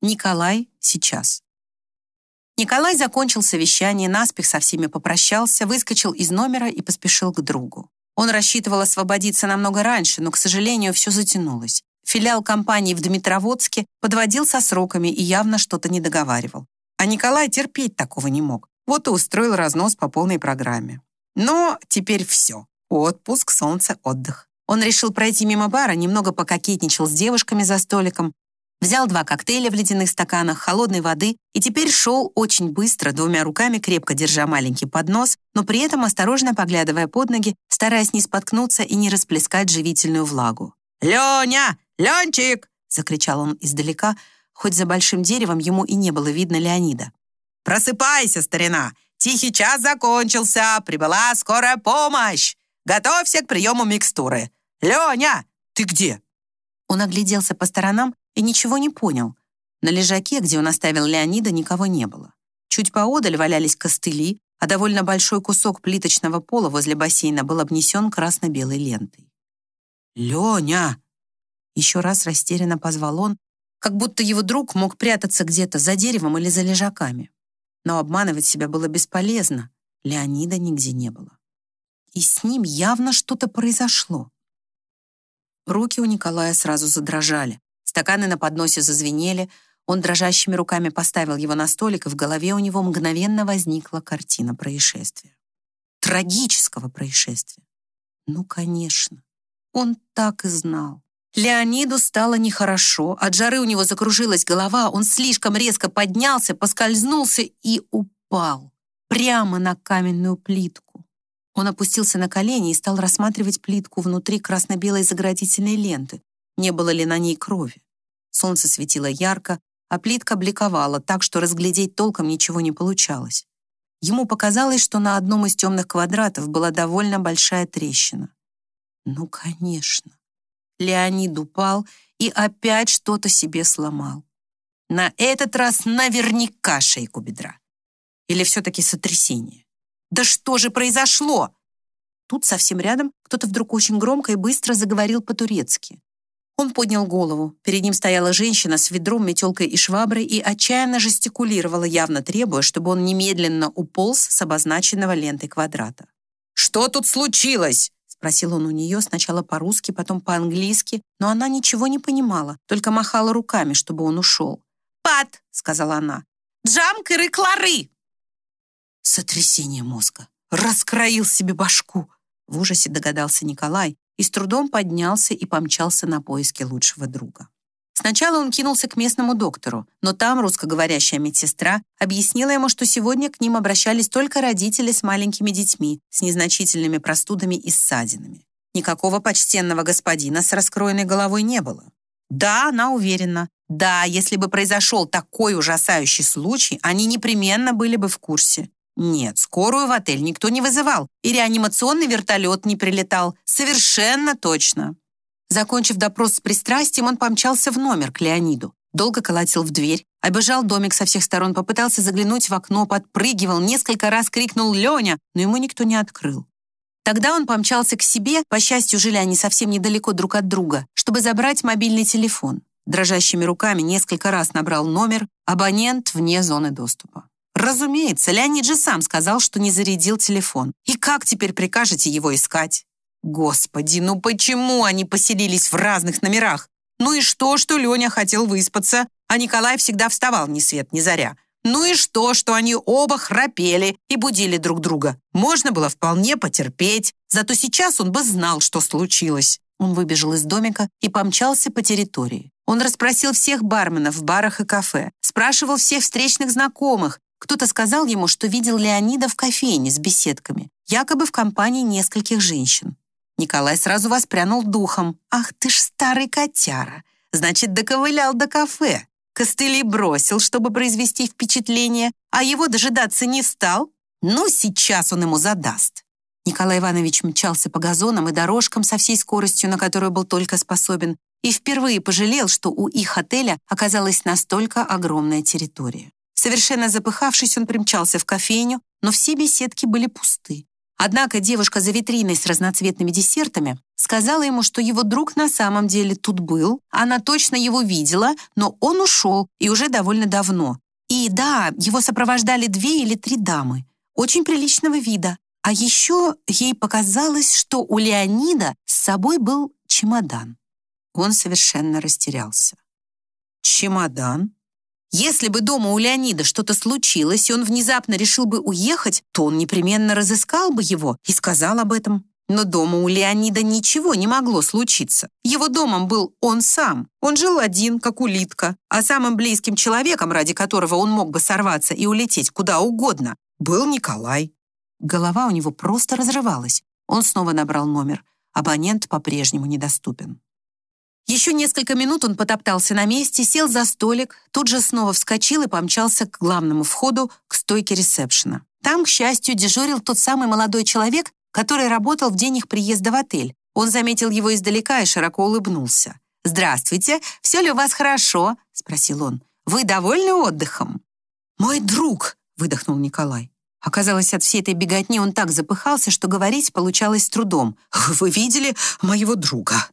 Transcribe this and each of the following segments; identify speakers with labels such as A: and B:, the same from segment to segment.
A: Николай сейчас. Николай закончил совещание, наспех со всеми попрощался, выскочил из номера и поспешил к другу. Он рассчитывал освободиться намного раньше, но, к сожалению, все затянулось. Филиал компании в Дмитроводске подводил со сроками и явно что-то не договаривал. А Николай терпеть такого не мог. Вот и устроил разнос по полной программе. Но теперь все. Отпуск, солнце, отдых. Он решил пройти мимо бара, немного пококетничал с девушками за столиком, взял два коктейля в ледяных стаканах, холодной воды и теперь шел очень быстро, двумя руками крепко держа маленький поднос, но при этом осторожно поглядывая под ноги, стараясь не споткнуться и не расплескать живительную влагу. «Леня! Ленчик!» — закричал он издалека, хоть за большим деревом ему и не было видно Леонида. «Просыпайся, старина! Тихий час закончился, прибыла скорая помощь! Готовься к приему микстуры! Леня, ты где?» Он огляделся по сторонам и ничего не понял. На лежаке, где он оставил Леонида, никого не было. Чуть поодаль валялись костыли, а довольно большой кусок плиточного пола возле бассейна был обнесен красно-белой лентой. «Леня!» Еще раз растерянно позвал он, как будто его друг мог прятаться где-то за деревом или за лежаками. Но обманывать себя было бесполезно. Леонида нигде не было. И с ним явно что-то произошло. Руки у Николая сразу задрожали. Стаканы на подносе зазвенели. Он дрожащими руками поставил его на столик, и в голове у него мгновенно возникла картина происшествия. Трагического происшествия. Ну, конечно. Он так и знал. Леониду стало нехорошо, от жары у него закружилась голова, он слишком резко поднялся, поскользнулся и упал прямо на каменную плитку. Он опустился на колени и стал рассматривать плитку внутри красно-белой заградительной ленты. Не было ли на ней крови? Солнце светило ярко, а плитка бликовала так, что разглядеть толком ничего не получалось. Ему показалось, что на одном из темных квадратов была довольно большая трещина. Ну, конечно. Леонид упал и опять что-то себе сломал. На этот раз наверняка шейку бедра. Или все-таки сотрясение. Да что же произошло? Тут совсем рядом кто-то вдруг очень громко и быстро заговорил по-турецки. Он поднял голову. Перед ним стояла женщина с ведром, метелкой и шваброй и отчаянно жестикулировала, явно требуя, чтобы он немедленно уполз с обозначенного лентой квадрата. «Что тут случилось?» Спросил он у нее сначала по-русски, потом по-английски, но она ничего не понимала, только махала руками, чтобы он ушел. «Пат!» — сказала она. «Джамкеры клары!» Сотрясение мозга. Раскроил себе башку. В ужасе догадался Николай и с трудом поднялся и помчался на поиски лучшего друга. Сначала он кинулся к местному доктору, но там русскоговорящая медсестра объяснила ему, что сегодня к ним обращались только родители с маленькими детьми, с незначительными простудами и ссадинами. Никакого почтенного господина с раскроенной головой не было. Да, она уверена. Да, если бы произошел такой ужасающий случай, они непременно были бы в курсе. Нет, скорую в отель никто не вызывал, и реанимационный вертолет не прилетал. Совершенно точно. Закончив допрос с пристрастием, он помчался в номер к Леониду. Долго колотил в дверь, обежал домик со всех сторон, попытался заглянуть в окно, подпрыгивал, несколько раз крикнул «Леня!», но ему никто не открыл. Тогда он помчался к себе, по счастью, жили они совсем недалеко друг от друга, чтобы забрать мобильный телефон. Дрожащими руками несколько раз набрал номер, абонент вне зоны доступа. Разумеется, Леонид же сам сказал, что не зарядил телефон. И как теперь прикажете его искать? Господи, ну почему они поселились в разных номерах? Ну и что, что Леня хотел выспаться, а Николай всегда вставал ни свет ни заря? Ну и что, что они оба храпели и будили друг друга? Можно было вполне потерпеть, зато сейчас он бы знал, что случилось. Он выбежал из домика и помчался по территории. Он расспросил всех барменов в барах и кафе, спрашивал всех встречных знакомых. Кто-то сказал ему, что видел Леонида в кофейне с беседками, якобы в компании нескольких женщин. Николай сразу воспрянул духом. «Ах ты ж старый котяра! Значит, доковылял до кафе. Костыли бросил, чтобы произвести впечатление, а его дожидаться не стал. Ну, сейчас он ему задаст». Николай Иванович мчался по газонам и дорожкам со всей скоростью, на которую был только способен, и впервые пожалел, что у их отеля оказалась настолько огромная территория. Совершенно запыхавшись, он примчался в кофейню, но все беседки были пусты. Однако девушка за витриной с разноцветными десертами сказала ему, что его друг на самом деле тут был, она точно его видела, но он ушел и уже довольно давно. И да, его сопровождали две или три дамы, очень приличного вида. А еще ей показалось, что у Леонида с собой был чемодан. Он совершенно растерялся. Чемодан? Если бы дома у Леонида что-то случилось, и он внезапно решил бы уехать, то он непременно разыскал бы его и сказал об этом. Но дома у Леонида ничего не могло случиться. Его домом был он сам. Он жил один, как улитка. А самым близким человеком, ради которого он мог бы сорваться и улететь куда угодно, был Николай. Голова у него просто разрывалась. Он снова набрал номер. Абонент по-прежнему недоступен. Еще несколько минут он потоптался на месте, сел за столик, тут же снова вскочил и помчался к главному входу, к стойке ресепшена. Там, к счастью, дежурил тот самый молодой человек, который работал в день их приезда в отель. Он заметил его издалека и широко улыбнулся. «Здравствуйте, все ли у вас хорошо?» — спросил он. «Вы довольны отдыхом?» «Мой друг!» — выдохнул Николай. Оказалось, от всей этой беготни он так запыхался, что говорить получалось с трудом. «Вы видели моего друга?»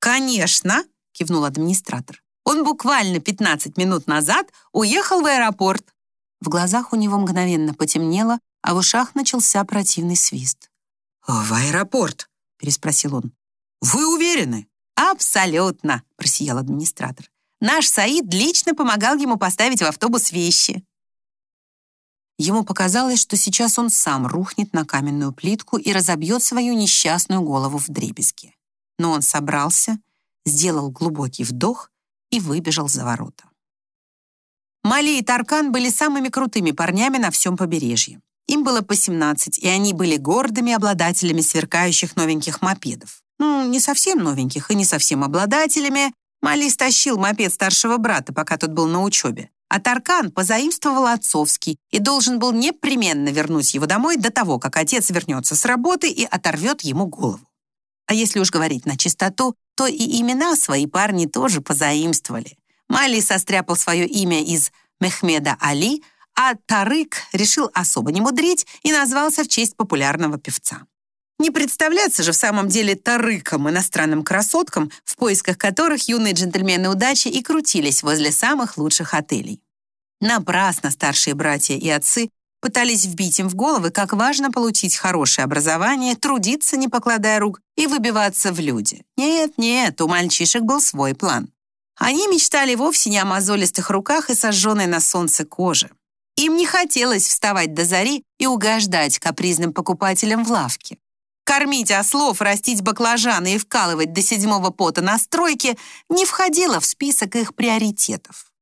A: «Конечно», — кивнул администратор. «Он буквально 15 минут назад уехал в аэропорт». В глазах у него мгновенно потемнело, а в ушах начался противный свист. «В аэропорт?» — переспросил он. «Вы уверены?» «Абсолютно», — просиял администратор. «Наш Саид лично помогал ему поставить в автобус вещи». Ему показалось, что сейчас он сам рухнет на каменную плитку и разобьет свою несчастную голову в дребезги но он собрался, сделал глубокий вдох и выбежал за ворота. Мали и Таркан были самыми крутыми парнями на всем побережье. Им было по 17, и они были гордыми обладателями сверкающих новеньких мопедов. Ну, не совсем новеньких и не совсем обладателями. Мали стащил мопед старшего брата, пока тот был на учебе. А Таркан позаимствовал отцовский и должен был непременно вернуть его домой до того, как отец вернется с работы и оторвет ему голову. А если уж говорить на чистоту, то и имена свои парни тоже позаимствовали. Мали состряпал свое имя из Мехмеда Али, а Тарык решил особо не мудрить и назвался в честь популярного певца. Не представляться же в самом деле Тарыком, иностранным красоткам, в поисках которых юные джентльмены удачи и крутились возле самых лучших отелей. Напрасно старшие братья и отцы пытались вбить им в головы, как важно получить хорошее образование, трудиться, не покладая рук, и выбиваться в люди. Нет, нет, у мальчишек был свой план. Они мечтали вовсе не о мозолистых руках и сожженной на солнце коже. Им не хотелось вставать до зари и угождать капризным покупателям в лавке. Кормить ослов, растить баклажаны и вкалывать до седьмого пота на стройке не входило в список их приоритетов.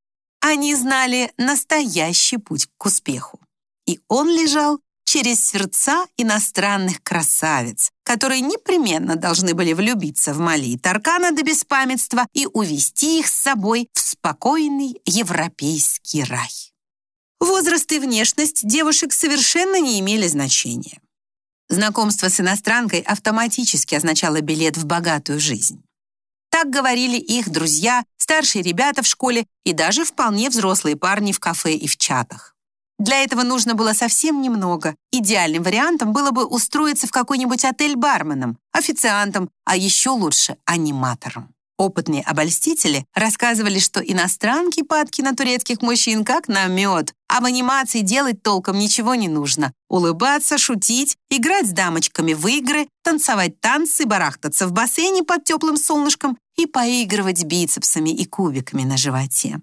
A: Они знали настоящий путь к успеху и он лежал через сердца иностранных красавиц, которые непременно должны были влюбиться в Мали и Таркана до беспамятства и увести их с собой в спокойный европейский рай. Возраст и внешность девушек совершенно не имели значения. Знакомство с иностранкой автоматически означало билет в богатую жизнь. Так говорили их друзья, старшие ребята в школе и даже вполне взрослые парни в кафе и в чатах. Для этого нужно было совсем немного. Идеальным вариантом было бы устроиться в какой-нибудь отель барменом, официантом, а еще лучше аниматором. Опытные обольстители рассказывали, что иностранки падки на турецких мужчин как на мед, а в анимации делать толком ничего не нужно. Улыбаться, шутить, играть с дамочками в игры, танцевать танцы, барахтаться в бассейне под теплым солнышком и поигрывать бицепсами и кубиками на животе.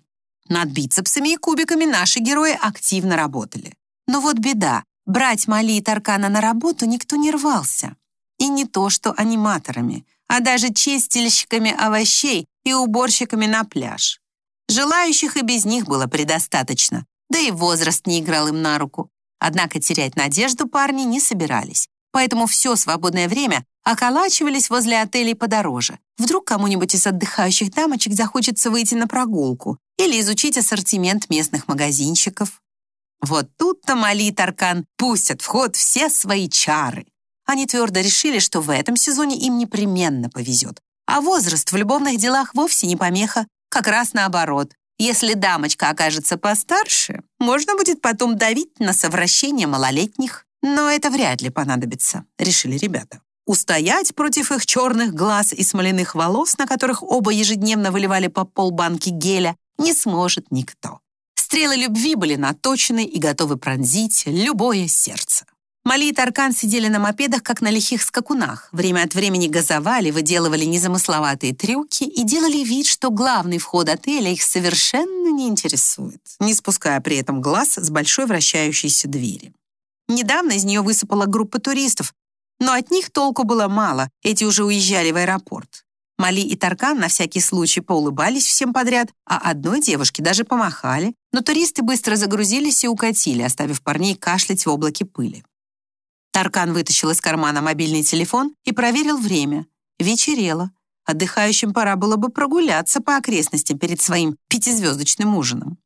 A: Над бицепсами и кубиками наши герои активно работали. Но вот беда, брать Мали и Таркана на работу никто не рвался. И не то что аниматорами, а даже чистильщиками овощей и уборщиками на пляж. Желающих и без них было предостаточно, да и возраст не играл им на руку. Однако терять надежду парни не собирались поэтому все свободное время околачивались возле отелей подороже. Вдруг кому-нибудь из отдыхающих дамочек захочется выйти на прогулку или изучить ассортимент местных магазинчиков. Вот тут-то Мали и Таркан пустят в ход все свои чары. Они твердо решили, что в этом сезоне им непременно повезет. А возраст в любовных делах вовсе не помеха, как раз наоборот. Если дамочка окажется постарше, можно будет потом давить на совращение малолетних. Но это вряд ли понадобится, решили ребята. Устоять против их черных глаз и смоляных волос, на которых оба ежедневно выливали по полбанки геля, не сможет никто. Стрелы любви были наточены и готовы пронзить любое сердце. Мали и Таркан сидели на мопедах, как на лихих скакунах. Время от времени газовали, выделывали незамысловатые трюки и делали вид, что главный вход отеля их совершенно не интересует, не спуская при этом глаз с большой вращающейся двери. Недавно из нее высыпала группа туристов, но от них толку было мало, эти уже уезжали в аэропорт. Мали и Таркан на всякий случай поулыбались всем подряд, а одной девушке даже помахали, но туристы быстро загрузились и укатили, оставив парней кашлять в облаке пыли. Таркан вытащил из кармана мобильный телефон и проверил время. Вечерело. Отдыхающим пора было бы прогуляться по окрестностям перед своим пятизвездочным ужином.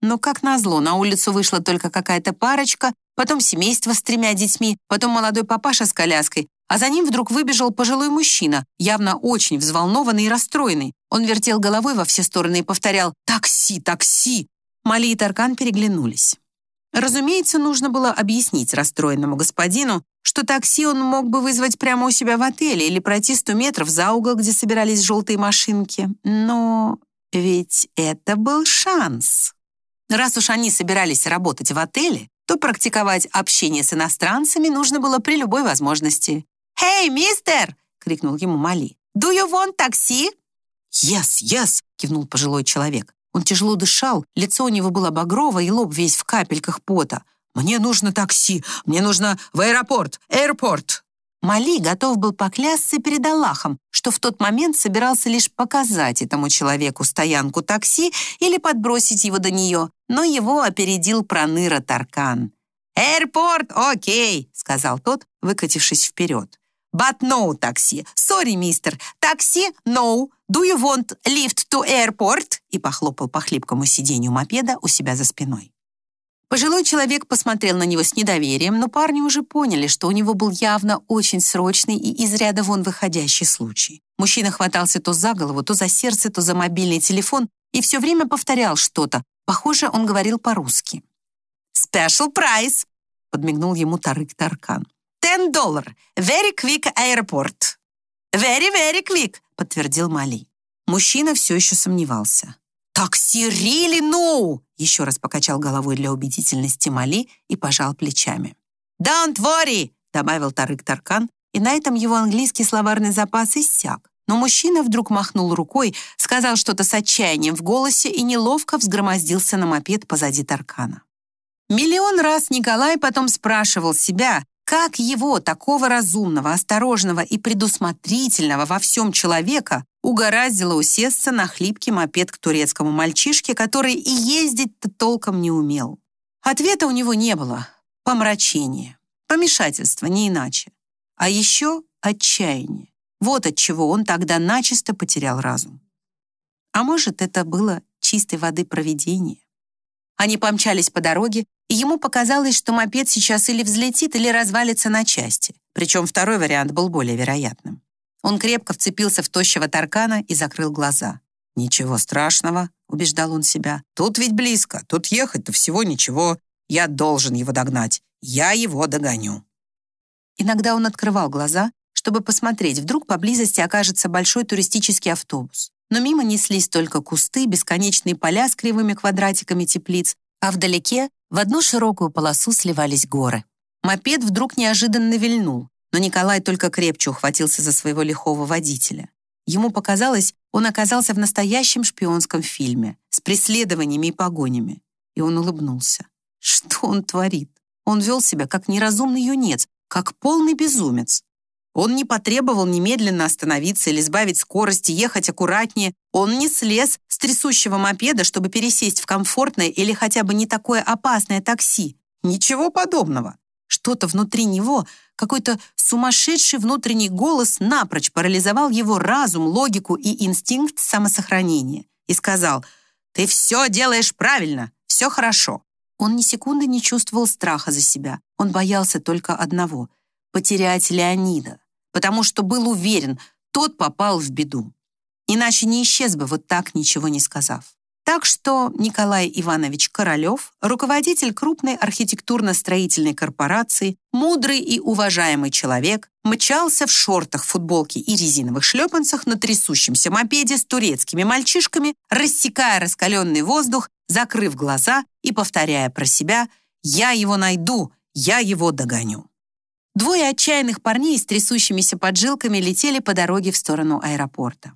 A: Но, как назло, на улицу вышла только какая-то парочка, потом семейство с тремя детьми, потом молодой папаша с коляской, а за ним вдруг выбежал пожилой мужчина, явно очень взволнованный и расстроенный. Он вертел головой во все стороны и повторял «Такси, такси!». Мали и Таркан переглянулись. Разумеется, нужно было объяснить расстроенному господину, что такси он мог бы вызвать прямо у себя в отеле или пройти 100 метров за угол, где собирались желтые машинки. Но ведь это был шанс. Раз уж они собирались работать в отеле, то практиковать общение с иностранцами нужно было при любой возможности. «Hey, мистер!» — крикнул ему Мали. «Do you want такси?»
B: «Yes, yes!» — кивнул пожилой человек.
A: Он тяжело дышал, лицо у него было багровое и лоб весь в капельках пота.
B: «Мне нужно такси! Мне нужно в аэропорт! Аэропорт!»
A: Мали готов был поклясться перед Аллахом, что в тот момент собирался лишь показать этому человеку стоянку такси или подбросить его до нее, но его опередил проныра Таркан. «Аэропорт, окей», — сказал тот, выкатившись вперед. «But no такси. Sorry, мистер. Такси, no. Do you want lift to airport?» и похлопал по хлипкому сиденью мопеда у себя за спиной. Пожилой человек посмотрел на него с недоверием, но парни уже поняли, что у него был явно очень срочный и из ряда вон выходящий случай. Мужчина хватался то за голову, то за сердце, то за мобильный телефон и все время повторял что-то. Похоже, он говорил по-русски. «Special price!» — подмигнул ему Тарык Таркан. «Ten dollar! Very quick airport!» «Very, very quick!» — подтвердил Мали. Мужчина все еще сомневался. «Такси really no!» Еще раз покачал головой для убедительности Мали и пожал плечами. «Don't worry!» добавил Тарык Таркан, и на этом его английский словарный запас иссяк. Но мужчина вдруг махнул рукой, сказал что-то с отчаянием в голосе и неловко взгромоздился на мопед позади Таркана. Миллион раз Николай потом спрашивал себя, как его, такого разумного, осторожного и предусмотрительного во всем человека, угораздило усесться на хлипкий мопед к турецкому мальчишке, который и ездить-то толком не умел. Ответа у него не было. Помрачение. Помешательство, не иначе. А еще отчаяние. Вот от чего он тогда начисто потерял разум. А может, это было чистой воды провидение? Они помчались по дороге, и ему показалось, что мопед сейчас или взлетит, или развалится на части. Причем второй вариант был более вероятным. Он крепко вцепился в тощего таркана и закрыл глаза.
B: «Ничего страшного», — убеждал он себя. «Тут ведь близко, тут ехать-то всего ничего. Я должен его догнать. Я его догоню».
A: Иногда он открывал глаза, чтобы посмотреть, вдруг поблизости окажется большой туристический автобус. Но мимо неслись только кусты, бесконечные поля с кривыми квадратиками теплиц, а вдалеке в одну широкую полосу сливались горы. Мопед вдруг неожиданно вильнул но Николай только крепче ухватился за своего лихого водителя. Ему показалось, он оказался в настоящем шпионском фильме с преследованиями и погонями. И он улыбнулся. Что он творит? Он вел себя как неразумный юнец, как полный безумец. Он не потребовал немедленно остановиться или сбавить скорость и ехать аккуратнее. Он не слез трясущего мопеда, чтобы пересесть в комфортное или хотя бы не такое опасное такси. Ничего подобного. Что-то внутри него какой-то сумасшедший внутренний голос напрочь парализовал его разум, логику и инстинкт самосохранения и сказал «Ты все делаешь правильно, все хорошо». Он ни секунды не чувствовал страха за себя. Он боялся только одного — потерять Леонида, потому что был уверен, тот попал в беду. Иначе не исчез бы вот так, ничего не сказав. Так что Николай Иванович Королев, руководитель крупной архитектурно-строительной корпорации, мудрый и уважаемый человек, мчался в шортах, футболке и резиновых шлепанцах на трясущемся мопеде с турецкими мальчишками, рассекая раскаленный воздух, закрыв глаза и повторяя про себя «Я его найду, я его догоню». Двое отчаянных парней с трясущимися поджилками летели по дороге в сторону аэропорта.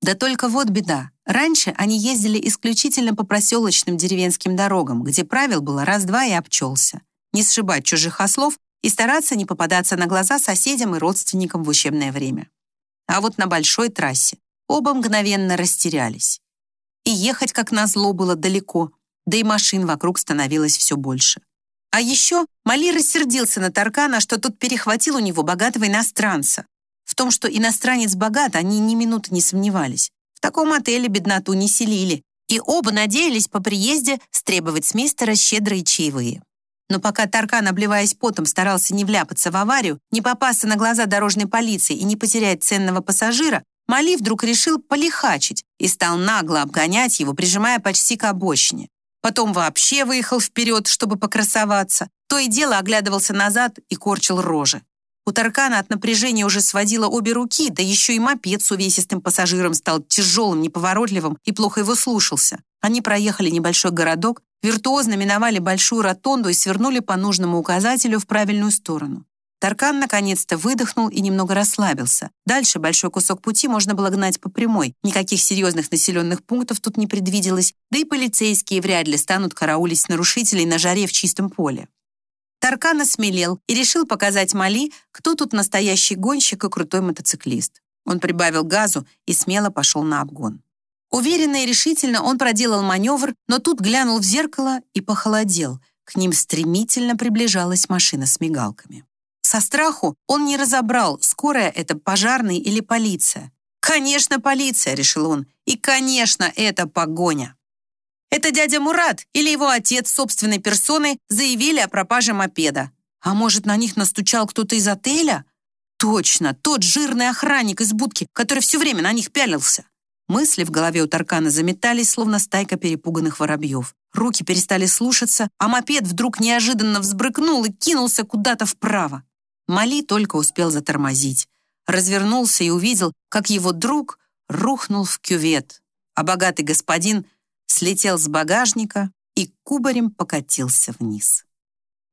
A: Да только вот беда. Раньше они ездили исключительно по проселочным деревенским дорогам, где правил было раз-два и обчелся. Не сшибать чужих ослов и стараться не попадаться на глаза соседям и родственникам в учебное время. А вот на большой трассе оба мгновенно растерялись. И ехать, как назло, было далеко, да и машин вокруг становилось все больше. А еще Мали рассердился на Таркана, что тот перехватил у него богатого иностранца. Том, что иностранец богат, они ни минуты не сомневались. В таком отеле бедноту не селили, и оба надеялись по приезде стребовать с мистера щедрые чаевые. Но пока Таркан, обливаясь потом, старался не вляпаться в аварию, не попасться на глаза дорожной полиции и не потерять ценного пассажира, Мали вдруг решил полихачить и стал нагло обгонять его, прижимая почти к обочине. Потом вообще выехал вперед, чтобы покрасоваться. То и дело оглядывался назад и корчил рожи. У Таркана от напряжения уже сводило обе руки, да еще и мопед с увесистым пассажиром стал тяжелым, неповоротливым и плохо его слушался. Они проехали небольшой городок, виртуозно миновали большую ротонду и свернули по нужному указателю в правильную сторону. Таркан наконец-то выдохнул и немного расслабился. Дальше большой кусок пути можно было гнать по прямой. Никаких серьезных населенных пунктов тут не предвиделось, да и полицейские вряд ли станут караулить нарушителей на жаре в чистом поле. Таркан осмелел и решил показать Мали, кто тут настоящий гонщик и крутой мотоциклист. Он прибавил газу и смело пошел на обгон. Уверенно и решительно он проделал маневр, но тут глянул в зеркало и похолодел. К ним стремительно приближалась машина с мигалками. Со страху он не разобрал, скорая это пожарный или полиция. «Конечно, полиция», — решил он. «И, конечно, это погоня». Это дядя Мурат или его отец собственной персоной заявили о пропаже мопеда. А может, на них настучал кто-то из отеля? Точно, тот жирный охранник из будки, который все время на них пялился. Мысли в голове у Таркана заметались, словно стайка перепуганных воробьев. Руки перестали слушаться, а мопед вдруг неожиданно взбрыкнул и кинулся куда-то вправо. Мали только успел затормозить. Развернулся и увидел, как его друг рухнул в кювет, а богатый господин — слетел с багажника и кубарем покатился вниз.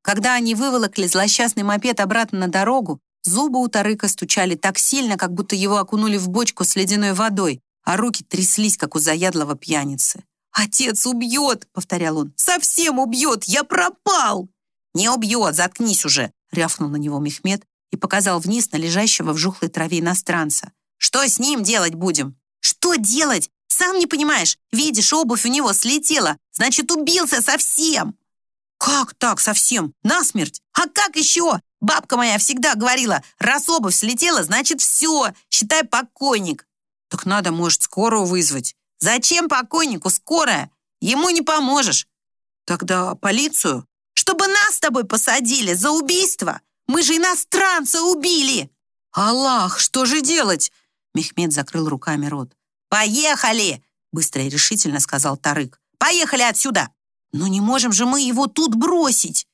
A: Когда они выволокли злосчастный мопед обратно на дорогу, зубы у Тарыка стучали так сильно, как будто его окунули в бочку с ледяной водой, а руки тряслись, как у заядлого пьяницы. «Отец убьет!» — повторял он. «Совсем убьет! Я пропал!» «Не убьет! Заткнись уже!» — рявкнул на него Мехмед и показал вниз на лежащего в жухлой траве иностранца. «Что с ним делать будем?» «Что делать? Сам не понимаешь, видишь, обувь у него слетела, значит, убился совсем. Как так совсем? Насмерть? А как еще? Бабка моя всегда говорила, раз обувь слетела, значит, все, считай покойник. Так надо, может, скорую вызвать. Зачем покойнику скорая? Ему не поможешь. Тогда полицию? Чтобы нас с тобой посадили за убийство. Мы же иностранца убили. Аллах, что же делать? Мехмед закрыл руками рот. «Поехали!» — быстро и решительно сказал Тарык. «Поехали отсюда!» «Но не можем же мы его тут бросить!»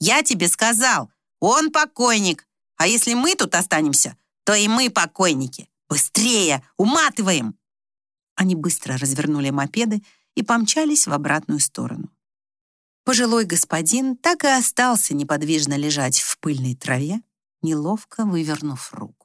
A: «Я тебе сказал, он покойник. А если мы тут останемся, то и мы покойники. Быстрее! Уматываем!» Они быстро развернули мопеды и помчались в обратную сторону. Пожилой господин так и остался неподвижно лежать в пыльной траве, неловко вывернув руку.